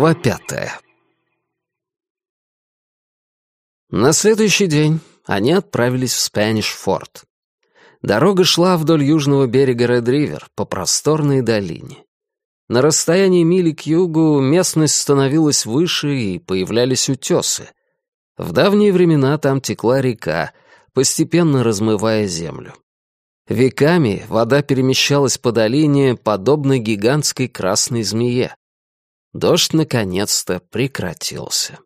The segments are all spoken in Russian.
Глава пятая. На следующий день они отправились в Спэниш-Форт. Дорога шла вдоль южного берега Ред-Ривер по просторной долине. На расстоянии мили к югу местность становилась выше и появлялись утесы. В давние времена там текла река, постепенно размывая землю. Веками вода перемещалась по долине, подобно гигантской красной змее. Дождь наконец-то прекратился.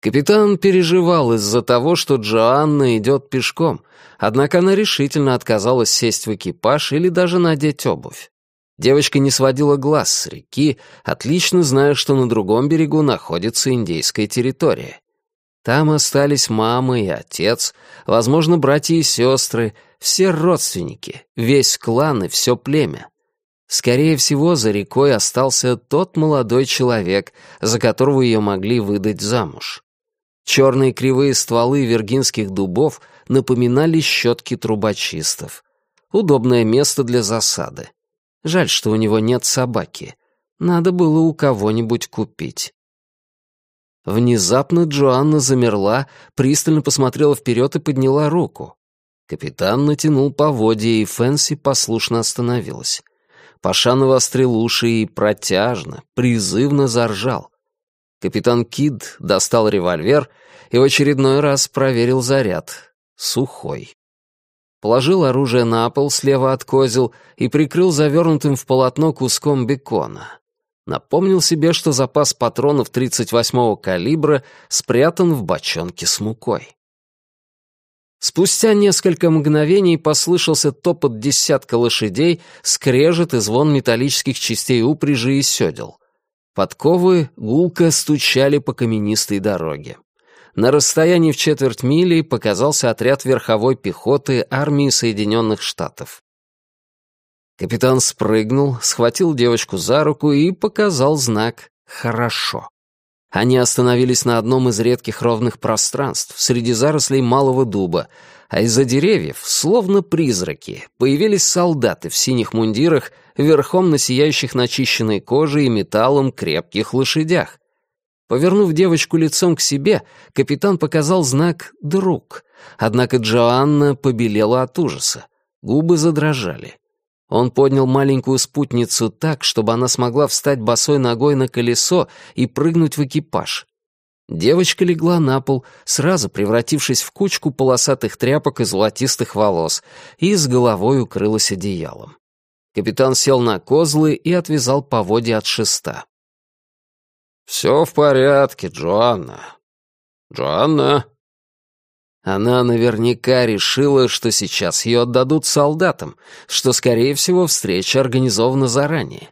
Капитан переживал из-за того, что Джоанна идет пешком, однако она решительно отказалась сесть в экипаж или даже надеть обувь. Девочка не сводила глаз с реки, отлично зная, что на другом берегу находится индейская территория. Там остались мама и отец, возможно, братья и сестры, все родственники, весь клан и все племя. Скорее всего, за рекой остался тот молодой человек, за которого ее могли выдать замуж. Черные кривые стволы виргинских дубов напоминали щетки трубочистов. Удобное место для засады. Жаль, что у него нет собаки. Надо было у кого-нибудь купить. Внезапно Джоанна замерла, пристально посмотрела вперед и подняла руку. Капитан натянул поводья, и Фэнси послушно остановилась. Паша навострил уши и протяжно, призывно заржал. Капитан Кид достал револьвер и в очередной раз проверил заряд. Сухой. Положил оружие на пол слева от козел и прикрыл завернутым в полотно куском бекона. Напомнил себе, что запас патронов 38-го калибра спрятан в бочонке с мукой. Спустя несколько мгновений послышался топот десятка лошадей, скрежет и звон металлических частей упряжи и седел. Подковы гулко стучали по каменистой дороге. На расстоянии в четверть мили показался отряд верховой пехоты армии Соединенных Штатов. Капитан спрыгнул, схватил девочку за руку и показал знак «Хорошо». Они остановились на одном из редких ровных пространств, среди зарослей малого дуба, а из-за деревьев, словно призраки, появились солдаты в синих мундирах, верхом на сияющих начищенной кожей и металлом крепких лошадях. Повернув девочку лицом к себе, капитан показал знак «друг», однако Джоанна побелела от ужаса, губы задрожали. Он поднял маленькую спутницу так, чтобы она смогла встать босой ногой на колесо и прыгнуть в экипаж. Девочка легла на пол, сразу превратившись в кучку полосатых тряпок и золотистых волос, и с головой укрылась одеялом. Капитан сел на козлы и отвязал поводья от шеста. «Все в порядке, Джоанна. Джоанна». Она наверняка решила, что сейчас ее отдадут солдатам, что, скорее всего, встреча организована заранее.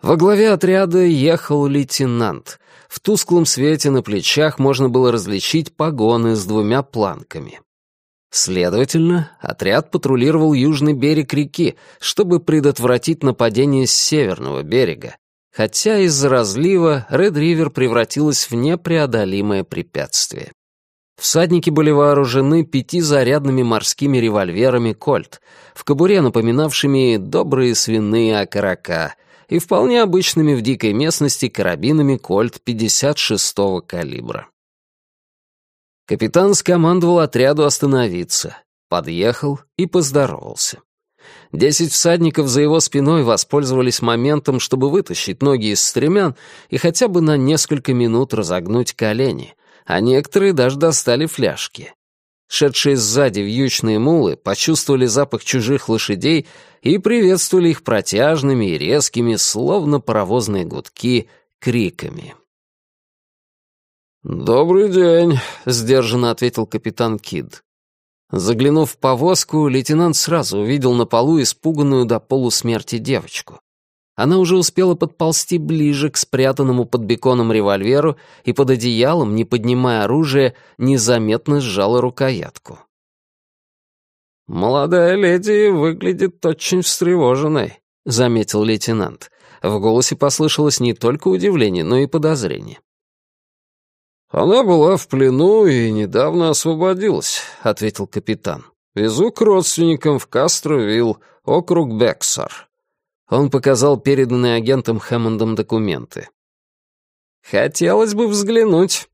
Во главе отряда ехал лейтенант. В тусклом свете на плечах можно было различить погоны с двумя планками. Следовательно, отряд патрулировал южный берег реки, чтобы предотвратить нападение с северного берега, хотя из-за разлива Ред-Ривер превратилась в непреодолимое препятствие. Всадники были вооружены пятизарядными морскими револьверами «Кольт», в кобуре напоминавшими добрые свиные окорока и вполне обычными в дикой местности карабинами «Кольт» 56-го калибра. Капитан скомандовал отряду остановиться, подъехал и поздоровался. Десять всадников за его спиной воспользовались моментом, чтобы вытащить ноги из стремян и хотя бы на несколько минут разогнуть колени, а некоторые даже достали фляжки. Шедшие сзади вьючные мулы почувствовали запах чужих лошадей и приветствовали их протяжными и резкими, словно паровозные гудки, криками. «Добрый день», — сдержанно ответил капитан Кид. Заглянув в повозку, лейтенант сразу увидел на полу испуганную до полусмерти девочку. Она уже успела подползти ближе к спрятанному под беконом револьверу и под одеялом, не поднимая оружие, незаметно сжала рукоятку. «Молодая леди выглядит очень встревоженной», — заметил лейтенант. В голосе послышалось не только удивление, но и подозрение. «Она была в плену и недавно освободилась», — ответил капитан. «Везу к родственникам в Кастровилл, округ Бексар. Он показал переданные агентом Хэммондом документы. «Хотелось бы взглянуть».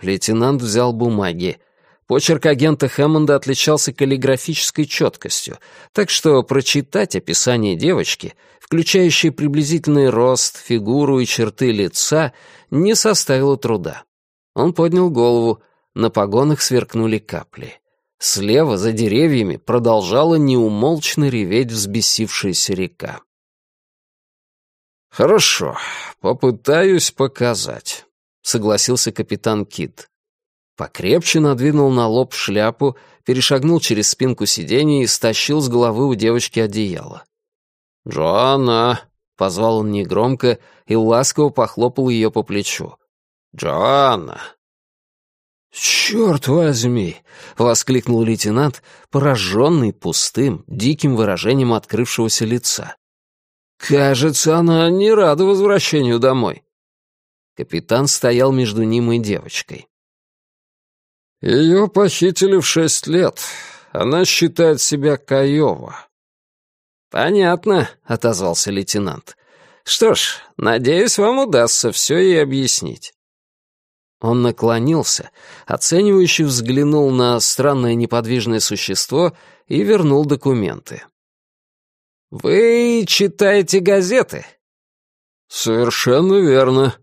Лейтенант взял бумаги. Почерк агента Хэммонда отличался каллиграфической четкостью, так что прочитать описание девочки, включающее приблизительный рост, фигуру и черты лица, не составило труда. Он поднял голову, на погонах сверкнули капли. Слева, за деревьями, продолжала неумолчно реветь взбесившаяся река. «Хорошо, попытаюсь показать», — согласился капитан Кит. Покрепче надвинул на лоб шляпу, перешагнул через спинку сиденья и стащил с головы у девочки одеяло. «Джоанна!» — позвал он негромко и ласково похлопал ее по плечу. «Джоанна!» «Черт возьми!» — воскликнул лейтенант, пораженный пустым, диким выражением открывшегося лица. «Кажется, она не рада возвращению домой». Капитан стоял между ним и девочкой. Ее похитили в шесть лет. Она считает себя Каева. «Понятно», — отозвался лейтенант. «Что ж, надеюсь, вам удастся все ей объяснить». Он наклонился, оценивающе взглянул на странное неподвижное существо и вернул документы. «Вы читаете газеты?» «Совершенно верно».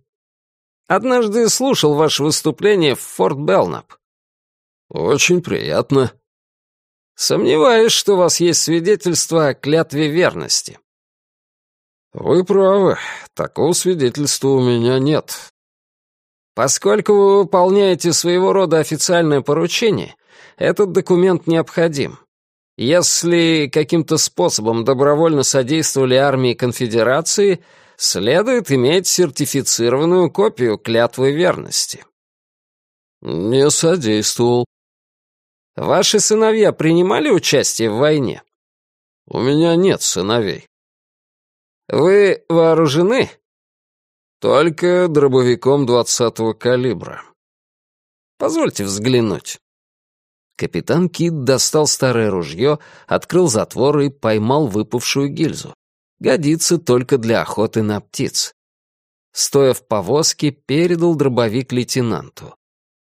«Однажды слушал ваше выступление в Форт Белнап. «Очень приятно». «Сомневаюсь, что у вас есть свидетельство о клятве верности». «Вы правы. Такого свидетельства у меня нет». «Поскольку вы выполняете своего рода официальное поручение, этот документ необходим. Если каким-то способом добровольно содействовали армии конфедерации, следует иметь сертифицированную копию клятвы верности». «Не содействовал», Ваши сыновья принимали участие в войне? У меня нет сыновей. Вы вооружены? Только дробовиком двадцатого калибра. Позвольте взглянуть. Капитан Кид достал старое ружье, открыл затвор и поймал выпавшую гильзу. Годится только для охоты на птиц. Стоя в повозке, передал дробовик лейтенанту.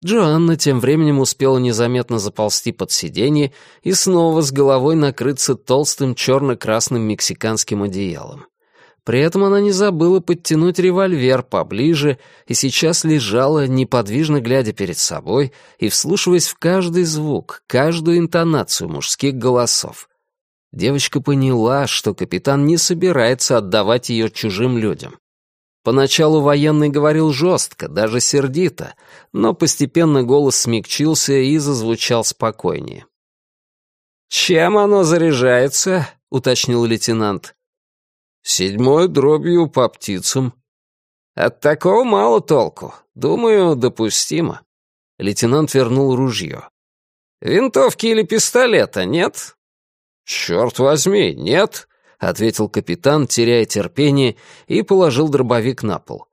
Джоанна тем временем успела незаметно заползти под сиденье и снова с головой накрыться толстым черно-красным мексиканским одеялом. При этом она не забыла подтянуть револьвер поближе и сейчас лежала, неподвижно глядя перед собой и вслушиваясь в каждый звук, каждую интонацию мужских голосов. Девочка поняла, что капитан не собирается отдавать ее чужим людям. Поначалу военный говорил жестко, даже сердито, но постепенно голос смягчился и зазвучал спокойнее. «Чем оно заряжается?» — уточнил лейтенант. «Седьмой дробью по птицам». «От такого мало толку. Думаю, допустимо». Лейтенант вернул ружье. «Винтовки или пистолета, нет?» «Черт возьми, нет!» — ответил капитан, теряя терпение, и положил дробовик на пол.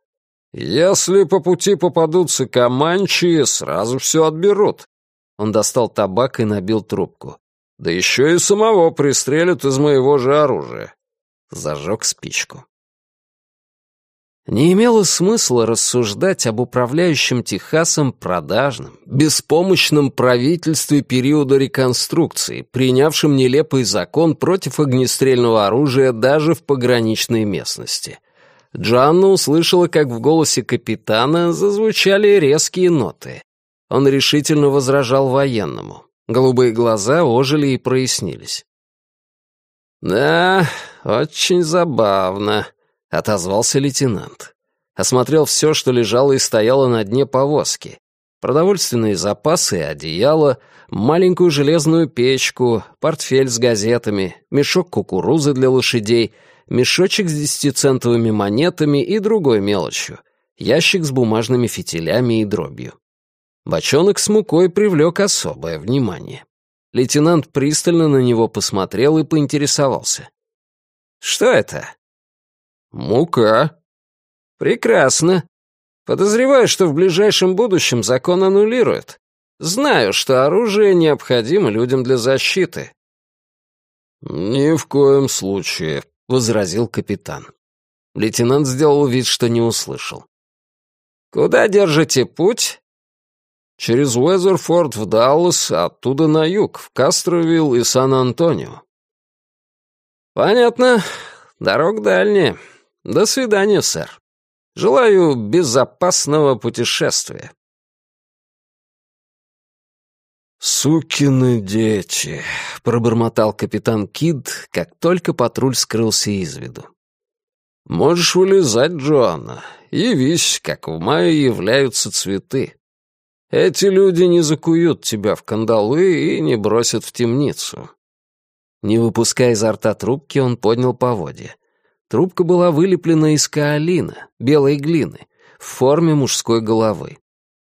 «Если по пути попадутся команчи, сразу все отберут». Он достал табак и набил трубку. «Да еще и самого пристрелят из моего же оружия». Зажег спичку. Не имело смысла рассуждать об управляющем Техасом продажном, беспомощном правительстве периода реконструкции, принявшем нелепый закон против огнестрельного оружия даже в пограничной местности. Джанна услышала, как в голосе капитана зазвучали резкие ноты. Он решительно возражал военному. Голубые глаза ожили и прояснились. «Да, очень забавно», — отозвался лейтенант. Осмотрел все, что лежало и стояло на дне повозки. Продовольственные запасы одеяло, маленькую железную печку, портфель с газетами, мешок кукурузы для лошадей, мешочек с десятицентовыми монетами и другой мелочью, ящик с бумажными фитилями и дробью. Бочонок с мукой привлек особое внимание. Лейтенант пристально на него посмотрел и поинтересовался. «Что это?» «Мука». «Прекрасно. Подозреваю, что в ближайшем будущем закон аннулируют. Знаю, что оружие необходимо людям для защиты». «Ни в коем случае. возразил капитан. Лейтенант сделал вид, что не услышал. «Куда держите путь?» «Через Уэзерфорд в Даллас, оттуда на юг, в Кастровилл и Сан-Антонио». «Понятно. Дорог дальняя. До свидания, сэр. Желаю безопасного путешествия». «Сукины дети», — пробормотал капитан Кид, как только патруль скрылся из виду. «Можешь вылезать, Джоанна. Явись, как в мае являются цветы. Эти люди не закуют тебя в кандалы и не бросят в темницу». Не выпуская изо рта трубки, он поднял поводья. Трубка была вылеплена из каолина, белой глины, в форме мужской головы.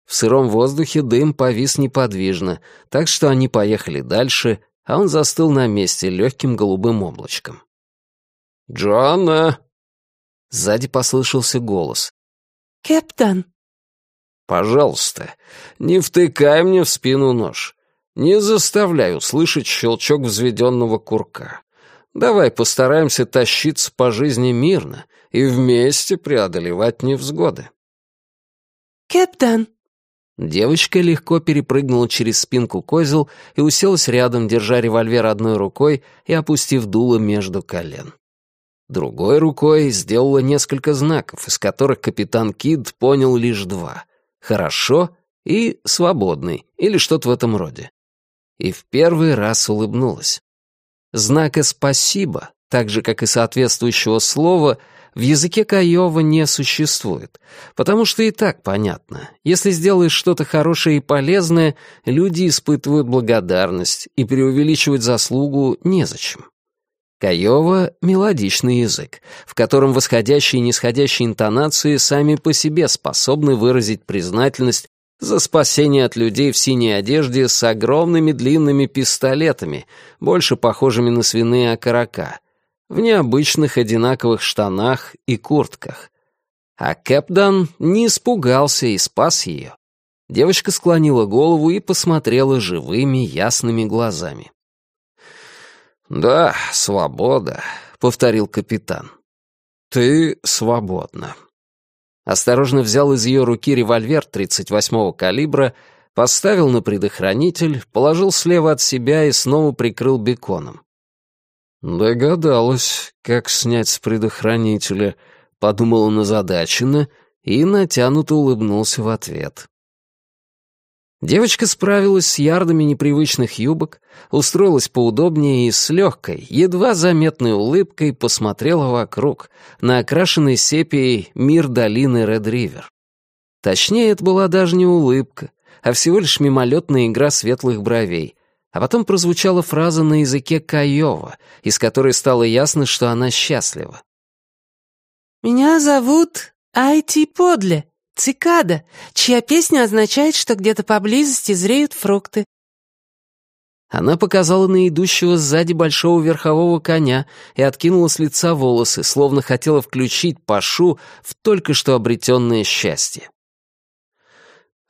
В сыром воздухе дым повис неподвижно, так что они поехали дальше, а он застыл на месте легким голубым облачком. «Джоанна!» Сзади послышался голос. «Кэптан!» «Пожалуйста, не втыкай мне в спину нож. Не заставляй услышать щелчок взведенного курка. Давай постараемся тащиться по жизни мирно и вместе преодолевать невзгоды». «Кэптан!» Девочка легко перепрыгнула через спинку козел и уселась рядом, держа револьвер одной рукой и опустив дуло между колен. Другой рукой сделала несколько знаков, из которых капитан Кид понял лишь два — «хорошо» и «свободный» или что-то в этом роде. И в первый раз улыбнулась. Знака «спасибо», так же, как и соответствующего слова — в языке Каева не существует, потому что и так понятно. Если сделаешь что-то хорошее и полезное, люди испытывают благодарность, и преувеличивать заслугу незачем. Каева — мелодичный язык, в котором восходящие и нисходящие интонации сами по себе способны выразить признательность за спасение от людей в синей одежде с огромными длинными пистолетами, больше похожими на свиные окорока — в необычных одинаковых штанах и куртках. А Кэпдан не испугался и спас ее. Девочка склонила голову и посмотрела живыми, ясными глазами. «Да, свобода», — повторил капитан. «Ты свободна». Осторожно взял из ее руки револьвер 38-го калибра, поставил на предохранитель, положил слева от себя и снова прикрыл беконом. «Догадалась, как снять с предохранителя», — подумал он озадаченно и натянуто улыбнулся в ответ. Девочка справилась с ярдами непривычных юбок, устроилась поудобнее и с легкой, едва заметной улыбкой посмотрела вокруг, на окрашенный сепией мир долины Ред-Ривер. Точнее, это была даже не улыбка, а всего лишь мимолетная игра светлых бровей, а потом прозвучала фраза на языке Каева, из которой стало ясно, что она счастлива. «Меня зовут Айти Подле, цикада, чья песня означает, что где-то поблизости зреют фрукты». Она показала на идущего сзади большого верхового коня и откинула с лица волосы, словно хотела включить Пашу в только что обретенное счастье.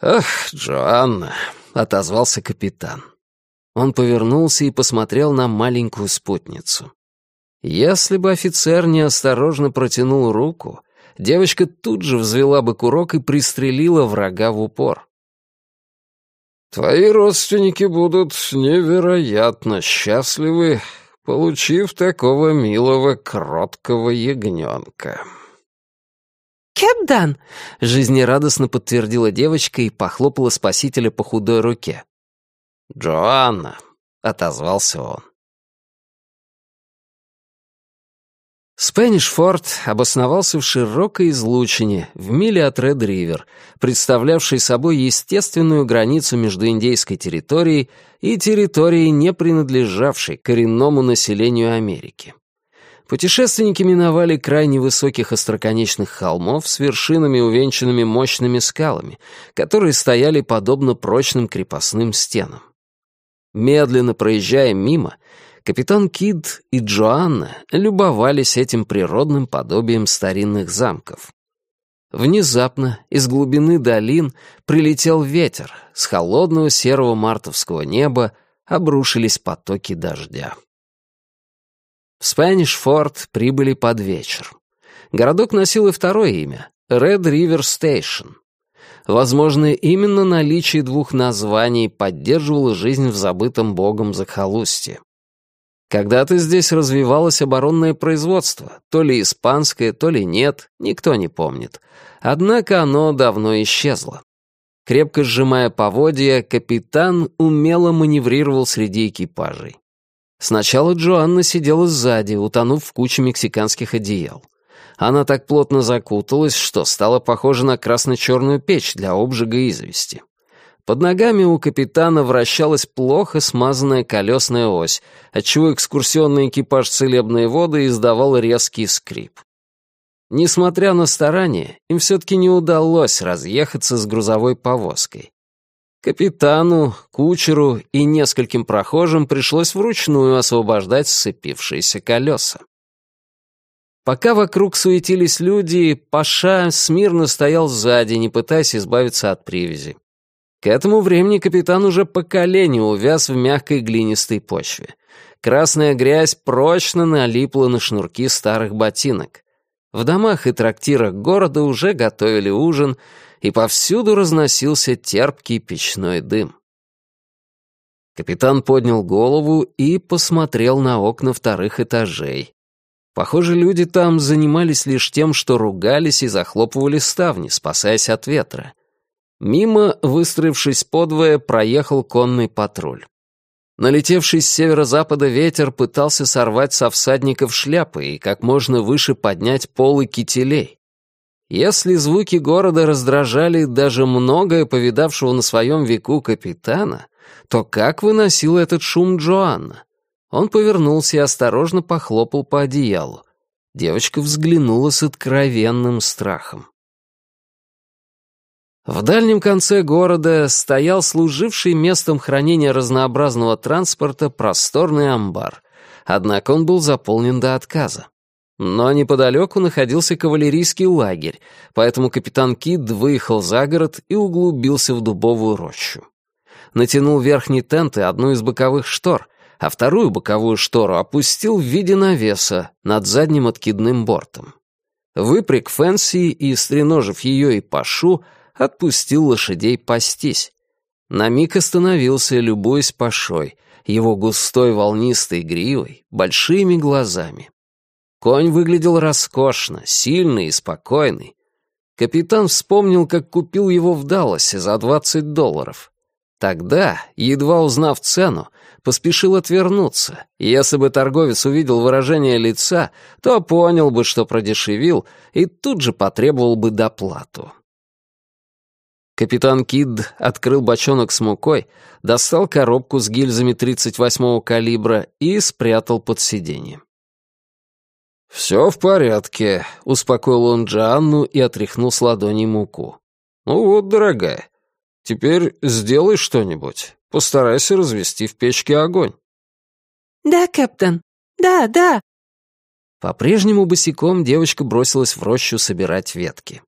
«Ах, Джоанна», — отозвался капитан. Он повернулся и посмотрел на маленькую спутницу. Если бы офицер неосторожно протянул руку, девочка тут же взвела бы курок и пристрелила врага в упор. «Твои родственники будут невероятно счастливы, получив такого милого кроткого ягненка». «Кэпдан!» — жизнерадостно подтвердила девочка и похлопала спасителя по худой руке. «Джоанна», — отозвался он. Спэнишфорд обосновался в широкой излучине, в миле от Ред-Ривер, представлявшей собой естественную границу между индейской территорией и территорией, не принадлежавшей коренному населению Америки. Путешественники миновали крайне высоких остроконечных холмов с вершинами, увенчанными мощными скалами, которые стояли подобно прочным крепостным стенам. Медленно проезжая мимо, капитан Кид и Джоанна любовались этим природным подобием старинных замков. Внезапно из глубины долин прилетел ветер, с холодного серого мартовского неба обрушились потоки дождя. В Спэниш-Форд прибыли под вечер. Городок носил и второе имя — Red River Station. Возможно, именно наличие двух названий поддерживало жизнь в забытом богом захолустье. Когда-то здесь развивалось оборонное производство, то ли испанское, то ли нет, никто не помнит. Однако оно давно исчезло. Крепко сжимая поводья, капитан умело маневрировал среди экипажей. Сначала Джоанна сидела сзади, утонув в куче мексиканских одеял. Она так плотно закуталась, что стала похожа на красно-черную печь для обжига извести. Под ногами у капитана вращалась плохо смазанная колесная ось, отчего экскурсионный экипаж «Целебные воды» издавал резкий скрип. Несмотря на старания, им все-таки не удалось разъехаться с грузовой повозкой. Капитану, кучеру и нескольким прохожим пришлось вручную освобождать сцепившиеся колеса. Пока вокруг суетились люди, Паша смирно стоял сзади, не пытаясь избавиться от привязи. К этому времени капитан уже по колени увяз в мягкой глинистой почве. Красная грязь прочно налипла на шнурки старых ботинок. В домах и трактирах города уже готовили ужин, и повсюду разносился терпкий печной дым. Капитан поднял голову и посмотрел на окна вторых этажей. Похоже, люди там занимались лишь тем, что ругались и захлопывали ставни, спасаясь от ветра. Мимо, выстроившись подвое, проехал конный патруль. Налетевший с северо-запада ветер пытался сорвать со всадников шляпы и как можно выше поднять полы кителей. Если звуки города раздражали даже многое повидавшего на своем веку капитана, то как выносил этот шум Джоанна? Он повернулся и осторожно похлопал по одеялу. Девочка взглянула с откровенным страхом. В дальнем конце города стоял служивший местом хранения разнообразного транспорта просторный амбар, однако он был заполнен до отказа. Но неподалеку находился кавалерийский лагерь, поэтому капитан Кид выехал за город и углубился в дубовую рощу. Натянул верхний тент и одну из боковых штор, а вторую боковую штору опустил в виде навеса над задним откидным бортом. Выпряг Фэнси и, стреножив ее и Пашу, отпустил лошадей пастись. На миг остановился, любуясь пашой, его густой волнистой гривой, большими глазами. Конь выглядел роскошно, сильный и спокойный. Капитан вспомнил, как купил его в Далласе за 20 долларов. Тогда, едва узнав цену, поспешил отвернуться, если бы торговец увидел выражение лица, то понял бы, что продешевил, и тут же потребовал бы доплату. Капитан Кид открыл бочонок с мукой, достал коробку с гильзами 38-го калибра и спрятал под сиденье. «Все в порядке», — успокоил он Джанну и отряхнул с ладони муку. «Ну вот, дорогая, теперь сделай что-нибудь. Постарайся развести в печке огонь». «Да, капитан. Да, да». По-прежнему босиком девочка бросилась в рощу собирать ветки.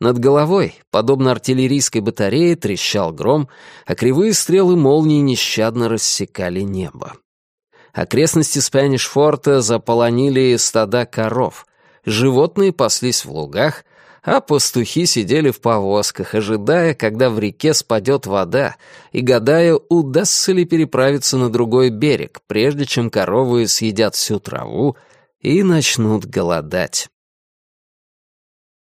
Над головой, подобно артиллерийской батарее, трещал гром, а кривые стрелы молнии нещадно рассекали небо. Окрестности Спэниш-форта заполонили стада коров. Животные паслись в лугах, а пастухи сидели в повозках, ожидая, когда в реке спадет вода, и гадая, удастся ли переправиться на другой берег, прежде чем коровы съедят всю траву и начнут голодать.